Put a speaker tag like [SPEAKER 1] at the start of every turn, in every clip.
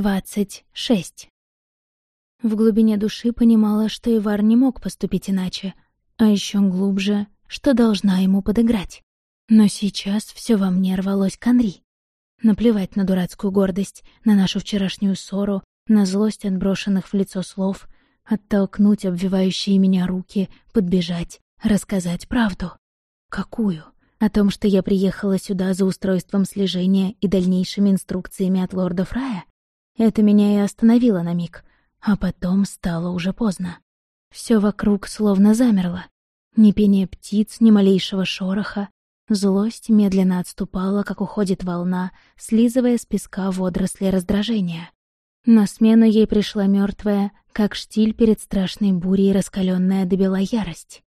[SPEAKER 1] Двадцать шесть. В глубине души понимала, что Ивар не мог поступить иначе, а еще глубже, что должна ему подыграть. Но сейчас все во мне рвалось к Анри. Наплевать на дурацкую гордость, на нашу вчерашнюю ссору, на злость от брошенных в лицо слов, оттолкнуть обвивающие меня руки, подбежать, рассказать правду. Какую? О том, что я приехала сюда за устройством слежения и дальнейшими инструкциями от лорда Фрая? Это меня и остановило на миг, а потом стало уже поздно. Все вокруг словно замерло. Ни пение птиц, ни малейшего шороха. Злость медленно отступала, как уходит волна, слизывая с песка водоросли раздражения. На смену ей пришла мертвая, как штиль перед страшной бурей, раскаленная до бела ярость.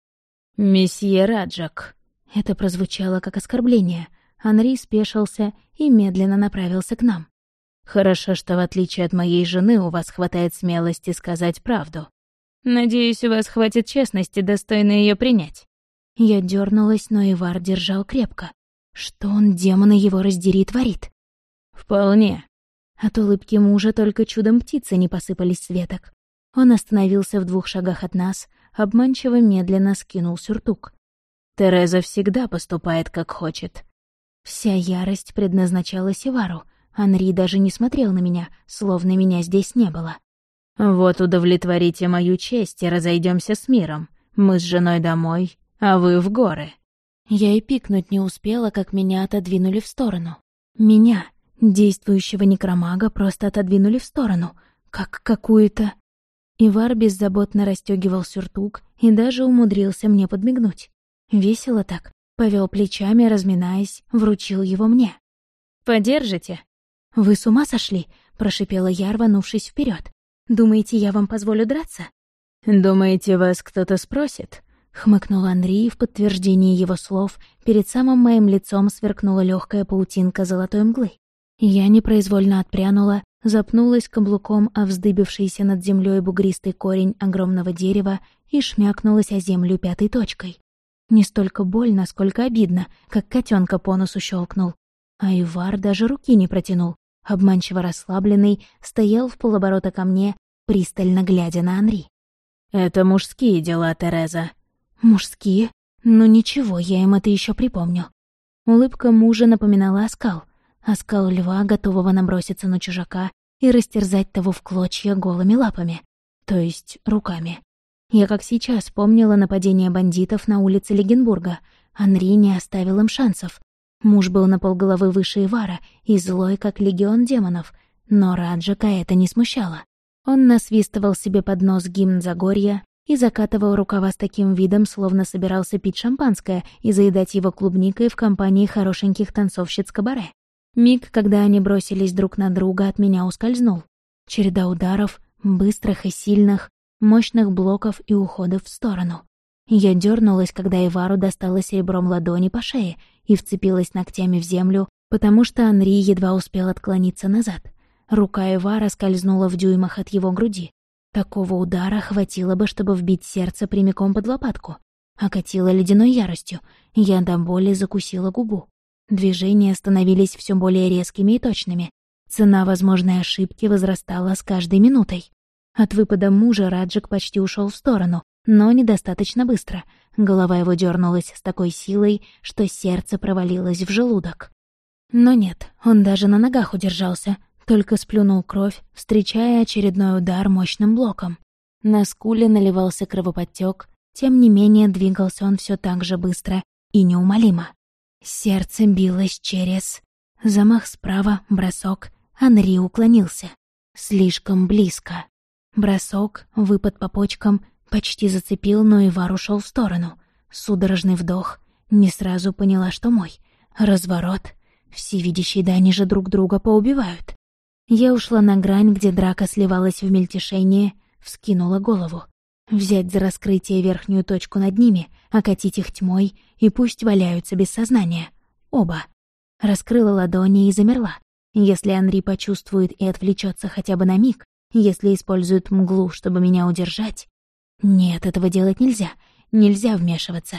[SPEAKER 1] «Месье Раджак!» Это прозвучало как оскорбление. Анри спешился и медленно направился к нам. Хорошо, что в отличие от моей жены у вас хватает смелости сказать правду. Надеюсь, у вас хватит честности достойно ее принять. Я дернулась, но Ивар держал крепко. Что он, демона его раздери, творит? Вполне. От улыбки мужа только чудом птицы не посыпались с веток. Он остановился в двух шагах от нас, обманчиво медленно скинул сюртук. Тереза всегда поступает, как хочет. Вся ярость предназначалась Ивару — Анри даже не смотрел на меня, словно меня здесь не было. «Вот удовлетворите мою честь и разойдемся с миром. Мы с женой домой, а вы в горы». Я и пикнуть не успела, как меня отодвинули в сторону. Меня, действующего некромага, просто отодвинули в сторону, как какую-то... Ивар беззаботно расстегивал сюртук и даже умудрился мне подмигнуть. Весело так, повел плечами, разминаясь, вручил его мне. «Подержите?» «Вы с ума сошли?» — прошипела я, рванувшись вперед. «Думаете, я вам позволю драться?» «Думаете, вас кто-то спросит?» — хмыкнул Анри, в подтверждении его слов перед самым моим лицом сверкнула легкая паутинка золотой мглы. Я непроизвольно отпрянула, запнулась каблуком о вздыбившийся над землей бугристый корень огромного дерева и шмякнулась о землю пятой точкой. Не столько больно, сколько обидно, как котенка по носу щелкнул. А Ивар даже руки не протянул, обманчиво расслабленный, стоял в полоборота ко мне, пристально глядя на Анри. «Это мужские дела, Тереза». «Мужские? Ну ничего, я им это еще припомню». Улыбка мужа напоминала оскал. Оскал льва, готового наброситься на чужака и растерзать того в клочья голыми лапами, то есть руками. Я как сейчас помнила нападение бандитов на улице Легенбурга. Анри не оставил им шансов. Муж был на полголовы выше Ивара и злой, как легион демонов, но Раджака это не смущало. Он насвистывал себе под нос гимн Загорья и закатывал рукава с таким видом, словно собирался пить шампанское и заедать его клубникой в компании хорошеньких танцовщиц кабаре. Миг, когда они бросились друг на друга, от меня ускользнул. Череда ударов, быстрых и сильных, мощных блоков и уходов в сторону. Я дернулась, когда Ивару достала серебром ладони по шее и вцепилась ногтями в землю, потому что Анри едва успел отклониться назад. Рука Эвара скользнула в дюймах от его груди. Такого удара хватило бы, чтобы вбить сердце прямиком под лопатку. Окатила ледяной яростью. Я до боли закусила губу. Движения становились все более резкими и точными. Цена возможной ошибки возрастала с каждой минутой. От выпада мужа Раджик почти ушел в сторону, но недостаточно быстро. Голова его дернулась с такой силой, что сердце провалилось в желудок. Но нет, он даже на ногах удержался, только сплюнул кровь, встречая очередной удар мощным блоком. На скуле наливался кровоподтек, тем не менее двигался он все так же быстро и неумолимо. Сердце билось через... Замах справа, бросок. Анри уклонился. Слишком близко. Бросок, выпад по почкам, Почти зацепил, но Ивар ушел в сторону. Судорожный вдох. Не сразу поняла, что мой. Разворот. Всевидящие да они же друг друга поубивают. Я ушла на грань, где драка сливалась в мельтешение, вскинула голову. Взять за раскрытие верхнюю точку над ними, окатить их тьмой, и пусть валяются без сознания. Оба. Раскрыла ладони и замерла. Если Анри почувствует и отвлечется хотя бы на миг, если использует мглу, чтобы меня удержать, нет, этого делать нельзя. Нельзя вмешиваться.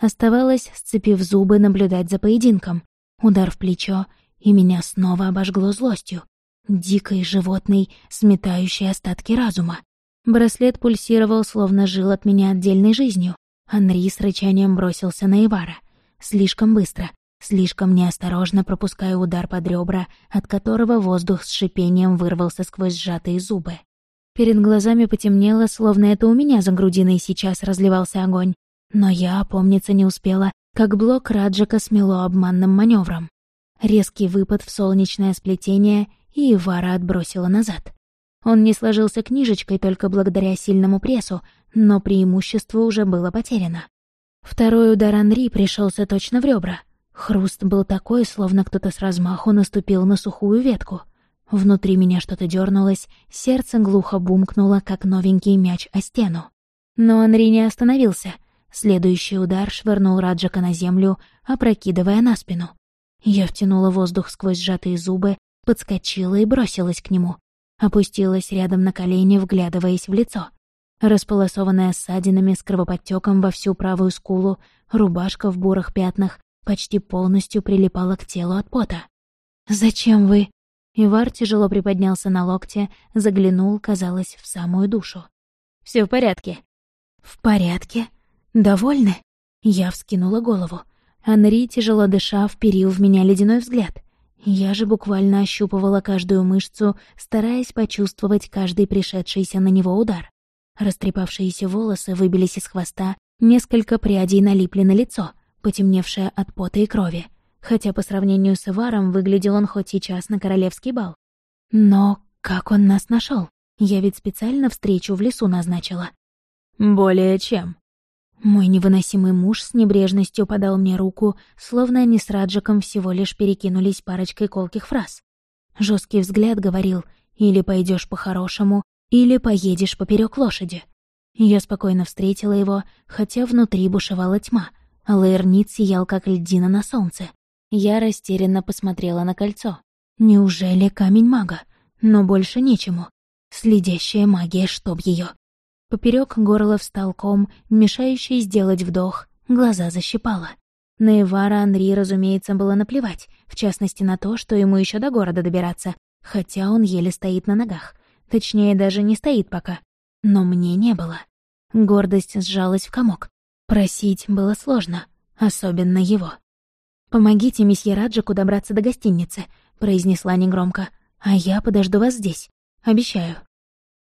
[SPEAKER 1] Оставалось, сцепив зубы, наблюдать за поединком. Удар в плечо, и меня снова обожгло злостью. дикой, животной, сметающей остатки разума. Браслет пульсировал, словно жил от меня отдельной жизнью. Анри с рычанием бросился на Ивара. Слишком быстро, слишком неосторожно пропуская удар под ребра, от которого воздух с шипением вырвался сквозь сжатые зубы. Перед глазами потемнело, словно это у меня за грудиной сейчас разливался огонь. Но я опомниться не успела, как блок Раджика смело обманным маневром. Резкий выпад в солнечное сплетение, и Ивара отбросила назад. Он не сложился книжечкой только благодаря сильному прессу, но преимущество уже было потеряно. Второй удар Анри пришелся точно в ребра. Хруст был такой, словно кто-то с размаху наступил на сухую ветку. Внутри меня что-то дернулось, сердце глухо бумкнуло, как новенький мяч о стену. Но Анри не остановился. Следующий удар швырнул Раджака на землю, опрокидывая на спину. Я втянула воздух сквозь сжатые зубы, подскочила и бросилась к нему. Опустилась рядом на колени, вглядываясь в лицо. Располосованная ссадинами с кровоподтеком во всю правую скулу, рубашка в бурых пятнах почти полностью прилипала к телу от пота. «Зачем вы?» Ивар тяжело приподнялся на локте, заглянул, казалось, в самую душу. Все в порядке». «В порядке? Довольны?» Я вскинула голову. Анри, тяжело дыша, вперил в меня ледяной взгляд. Я же буквально ощупывала каждую мышцу, стараясь почувствовать каждый пришедшийся на него удар. Растрепавшиеся волосы выбились из хвоста, несколько прядей налипли на лицо, потемневшее от пота и крови, хотя по сравнению с Иваром выглядел он хоть сейчас на королевский бал. Но как он нас нашел? Я ведь специально встречу в лесу назначила.
[SPEAKER 2] «Более чем»,
[SPEAKER 1] мой невыносимый муж с небрежностью подал мне руку, словно они с Раджиком всего лишь перекинулись парочкой колких фраз. Жесткий взгляд говорил «или пойдешь по-хорошему, или поедешь поперек лошади». Я спокойно встретила его, хотя внутри бушевала тьма, а Лаэрнит сиял, как льдина на солнце. Я растерянно посмотрела на кольцо. Неужели камень мага? Но больше нечему. Следящая магия, чтоб ее. Поперек горла встал ком, мешающий сделать вдох, глаза защипало. На Ивара Анри, разумеется, было наплевать, в частности на то, что ему еще до города добираться, хотя он еле стоит на ногах. Точнее, даже не стоит пока. Но мне не было. Гордость сжалась в комок. Просить было сложно, особенно его. «Помогите месье Раджику добраться до гостиницы», — произнесла негромко. «А я подожду вас здесь. Обещаю».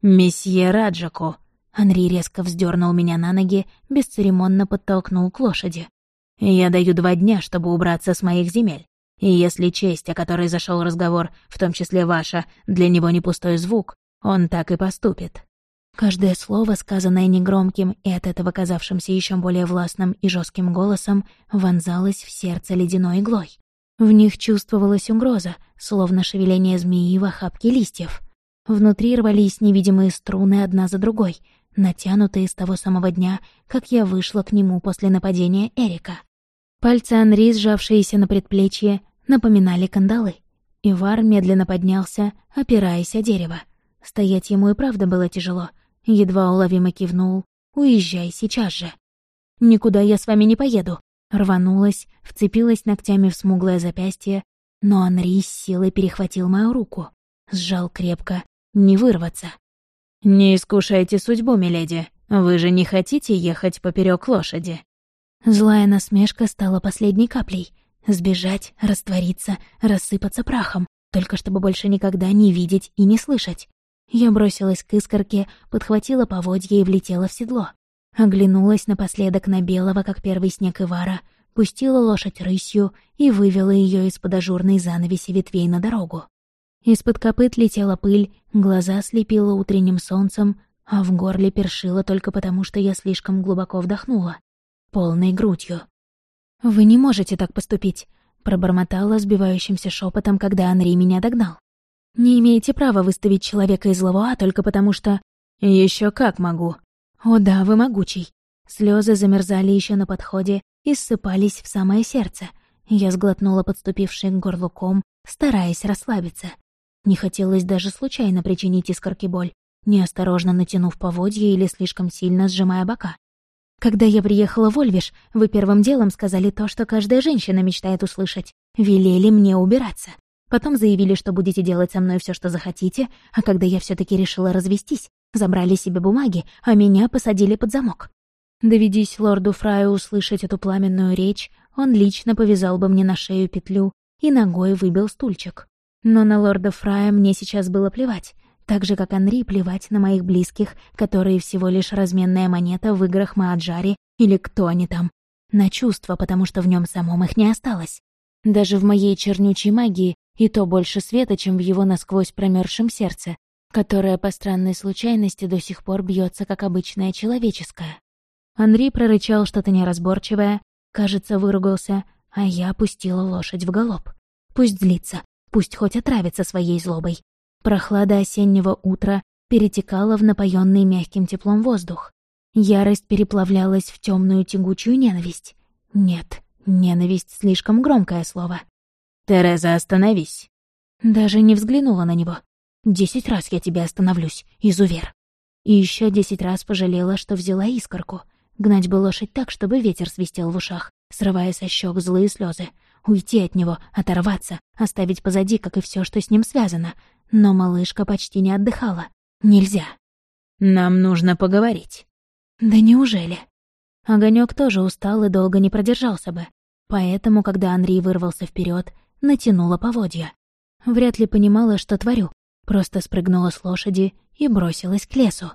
[SPEAKER 2] «Месье Раджаку»,
[SPEAKER 1] Анри резко вздернул меня на ноги, бесцеремонно подтолкнул к лошади.
[SPEAKER 2] «Я даю два дня, чтобы убраться с моих земель. И если честь, о которой зашел разговор, в том числе ваша, для него не пустой звук, он так и поступит».
[SPEAKER 1] Каждое слово, сказанное негромким и от этого казавшимся еще более властным и жестким голосом, вонзалось в сердце ледяной иглой. В них чувствовалась угроза, словно шевеление змеи в охапке листьев. Внутри рвались невидимые струны одна за другой, натянутые с того самого дня, как я вышла к нему после нападения Эрика. Пальцы Анри, сжавшиеся на предплечье, напоминали кандалы. Ивар медленно поднялся, опираясь о дерево. Стоять ему и правда было тяжело. Едва уловимо кивнул. «Уезжай сейчас же». «Никуда я с вами не поеду», рванулась, вцепилась ногтями в смуглое запястье, но Анри с силой перехватил мою руку. Сжал крепко, не вырваться.
[SPEAKER 2] «Не искушайте судьбу, миледи. Вы же не хотите ехать поперек лошади?»
[SPEAKER 1] Злая насмешка стала последней каплей. Сбежать, раствориться, рассыпаться прахом, только чтобы больше никогда не видеть и не слышать. Я бросилась к искорке, подхватила поводья и влетела в седло. Оглянулась напоследок на белого, как первый снег Ивара, пустила лошадь рысью и вывела ее из-под ажурной занавеси ветвей на дорогу. Из-под копыт летела пыль, глаза слепило утренним солнцем, а в горле першило только потому, что я слишком глубоко вдохнула. Полной грудью. «Вы не можете так поступить», — пробормотала сбивающимся шепотом, когда Анри меня догнал. «Не имеете права выставить человека из Лавуа только потому, что...»
[SPEAKER 2] Еще как могу».
[SPEAKER 1] «О да, вы могучий». Слезы замерзали еще на подходе и ссыпались в самое сердце. Я сглотнула подступивший к горлу ком, стараясь расслабиться. Не хотелось даже случайно причинить искорке боль, неосторожно натянув поводья или слишком сильно сжимая бока. Когда я приехала в Ольвиш, вы первым делом сказали то, что каждая женщина мечтает услышать. Велели мне убираться. Потом заявили, что будете делать со мной все, что захотите, а когда я все таки решила развестись, забрали себе бумаги, а меня посадили под замок. Доведись лорду Фраю услышать эту пламенную речь, он лично повязал бы мне на шею петлю и ногой выбил стульчик. Но на лорда Фрая мне сейчас было плевать, так же, как Анри плевать на моих близких, которые всего лишь разменная монета в играх Мааджари или кто они там. На чувства, потому что в нем самом их не осталось. Даже в моей чернючей магии и то больше света, чем в его насквозь промерзшем сердце, которое по странной случайности до сих пор бьется как обычное человеческое. Анри прорычал что-то неразборчивое, кажется, выругался, а я опустила лошадь в галоп. Пусть злится, пусть хоть отравится своей злобой. Прохлада осеннего утра перетекала в напоенный мягким теплом воздух. Ярость переплавлялась в темную тягучую ненависть. Нет, ненависть — слишком громкое слово.
[SPEAKER 2] «Тереза, остановись!»
[SPEAKER 1] Даже не взглянула на него. «Десять раз я тебя остановлюсь, изувер!» И еще десять раз пожалела, что взяла искорку — Гнать бы лошадь так, чтобы ветер свистел в ушах, срывая со щек злые слезы. Уйти от него, оторваться, оставить позади, как и все, что с ним связано. Но малышка почти не отдыхала. Нельзя.
[SPEAKER 2] «Нам нужно поговорить».
[SPEAKER 1] «Да неужели?» Огонек тоже устал и долго не продержался бы. Поэтому, когда Андрей вырвался вперед, натянула поводья. Вряд ли понимала, что творю. Просто спрыгнула с лошади и бросилась к лесу.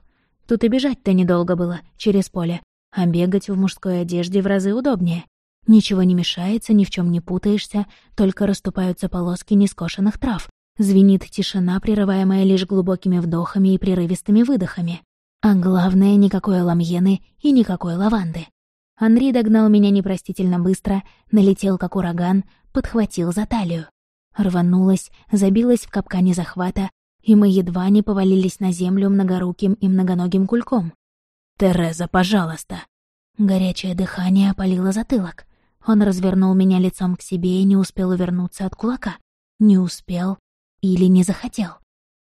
[SPEAKER 1] Тут и бежать-то недолго было, через поле, а бегать в мужской одежде в разы удобнее. Ничего не мешается, ни в чем не путаешься, только расступаются полоски нескошенных трав. Звенит тишина, прерываемая лишь глубокими вдохами и прерывистыми выдохами. А главное, никакой ламьены и никакой лаванды. Анри догнал меня непростительно быстро, налетел как ураган, подхватил за талию. Рванулась, забилась в капкане захвата, и мы едва не повалились на землю многоруким и многоногим кульком.
[SPEAKER 2] «Тереза, пожалуйста!»
[SPEAKER 1] Горячее дыхание опалило затылок. Он развернул меня лицом к себе и не успел увернуться от кулака. Не успел или не захотел.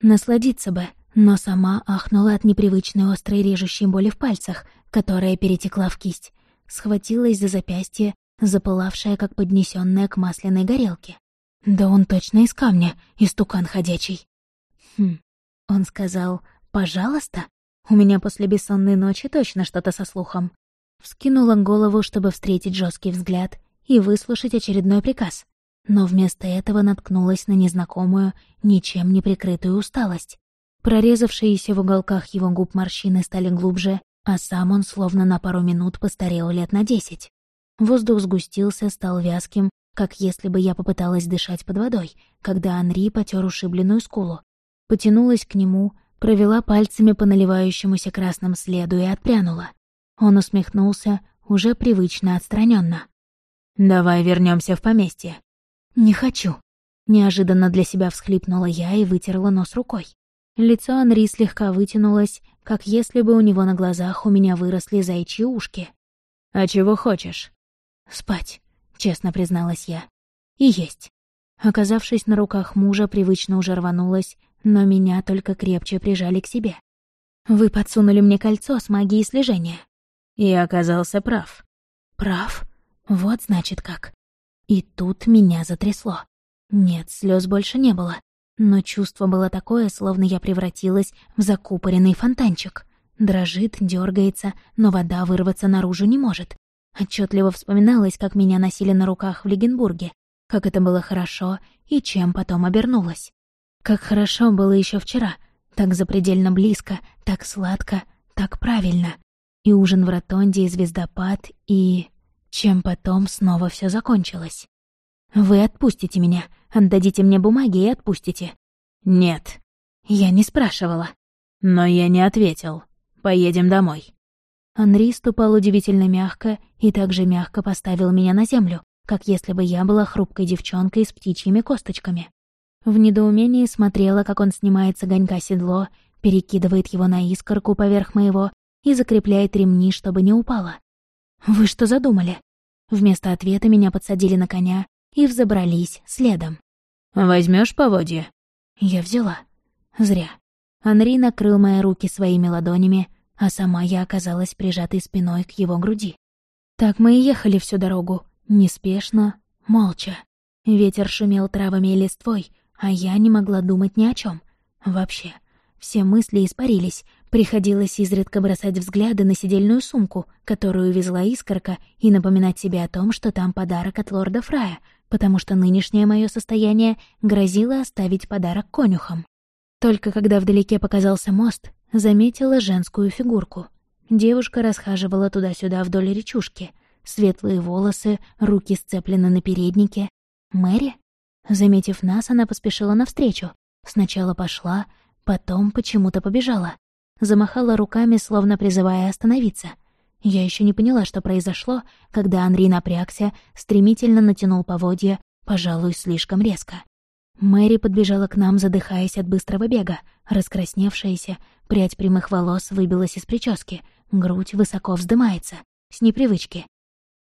[SPEAKER 1] Насладиться бы, но сама ахнула от непривычной острой режущей боли в пальцах, которая перетекла в кисть. Схватилась за запястье, запылавшее, как поднесенное к масляной горелке. Да он точно из камня, истукан ходячий. Хм, он сказал «пожалуйста»? У меня после бессонной ночи точно что-то со слухом. Вскинула голову, чтобы встретить жесткий взгляд и выслушать очередной приказ. Но вместо этого наткнулась на незнакомую, ничем не прикрытую усталость. Прорезавшиеся в уголках его губ морщины стали глубже, а сам он словно на пару минут постарел лет на десять. Воздух сгустился, стал вязким, как если бы я попыталась дышать под водой, когда Анри потер ушибленную скулу. Потянулась к нему, провела пальцами по наливающемуся красным следу и отпрянула. Он усмехнулся, уже привычно отстраненно.
[SPEAKER 2] «Давай вернемся в поместье».
[SPEAKER 1] «Не хочу». Неожиданно для себя всхлипнула я и вытерла нос рукой. Лицо Анри слегка вытянулось, как если бы у него на глазах у меня выросли зайчьи ушки.
[SPEAKER 2] «А чего хочешь?»
[SPEAKER 1] «Спать», — честно призналась я. «И есть». Оказавшись на руках мужа, привычно уже рванулась, но меня только крепче прижали к себе. Вы подсунули мне кольцо с магией слежения.
[SPEAKER 2] И оказался прав.
[SPEAKER 1] Прав? Вот значит как. И тут меня затрясло. Нет, слез больше не было. Но чувство было такое, словно я превратилась в закупоренный фонтанчик. Дрожит, дергается, но вода вырваться наружу не может. Отчетливо вспоминалось, как меня носили на руках в Легенбурге, как это было хорошо и чем потом обернулось. Как хорошо было еще вчера, так запредельно близко, так сладко, так правильно. И ужин в ротонде, и звездопад, и... Чем потом снова все закончилось. Вы отпустите меня, отдадите мне бумаги и отпустите.
[SPEAKER 2] Нет.
[SPEAKER 1] Я не спрашивала.
[SPEAKER 2] Но я не ответил. Поедем домой.
[SPEAKER 1] Анри ступал удивительно мягко и также мягко поставил меня на землю, как если бы я была хрупкой девчонкой с птичьими косточками. В недоумении смотрела, как он снимает с огонька седло, перекидывает его на искорку поверх моего и закрепляет ремни, чтобы не упало. «Вы что задумали?» Вместо ответа меня подсадили на коня и взобрались следом.
[SPEAKER 2] Возьмешь поводья?»
[SPEAKER 1] Я взяла. Зря. Анри накрыл мои руки своими ладонями, а сама я оказалась прижатой спиной к его груди. Так мы и ехали всю дорогу, неспешно, молча. Ветер шумел травами и листвой, а я не могла думать ни о чем. Вообще. Все мысли испарились. Приходилось изредка бросать взгляды на сидельную сумку, которую везла искорка, и напоминать себе о том, что там подарок от лорда Фрая, потому что нынешнее мое состояние грозило оставить подарок конюхам. Только когда вдалеке показался мост, заметила женскую фигурку. Девушка расхаживала туда-сюда вдоль речушки. Светлые волосы, руки сцеплены на переднике. Мэри? Заметив нас, она поспешила навстречу. Сначала пошла, потом почему-то побежала. Замахала руками, словно призывая остановиться. Я еще не поняла, что произошло, когда Анри напрягся, стремительно натянул поводья, пожалуй, слишком резко. Мэри подбежала к нам, задыхаясь от быстрого бега. Раскрасневшаяся, прядь прямых волос выбилась из прически, грудь высоко вздымается. С непривычки.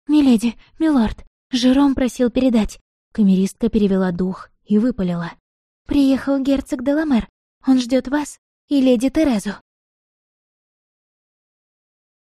[SPEAKER 1] «Миледи, милорд, Жером просил передать». Камеристка перевела дух и выпалила. «Приехал герцог Деламер. Он ждет вас и леди Терезу».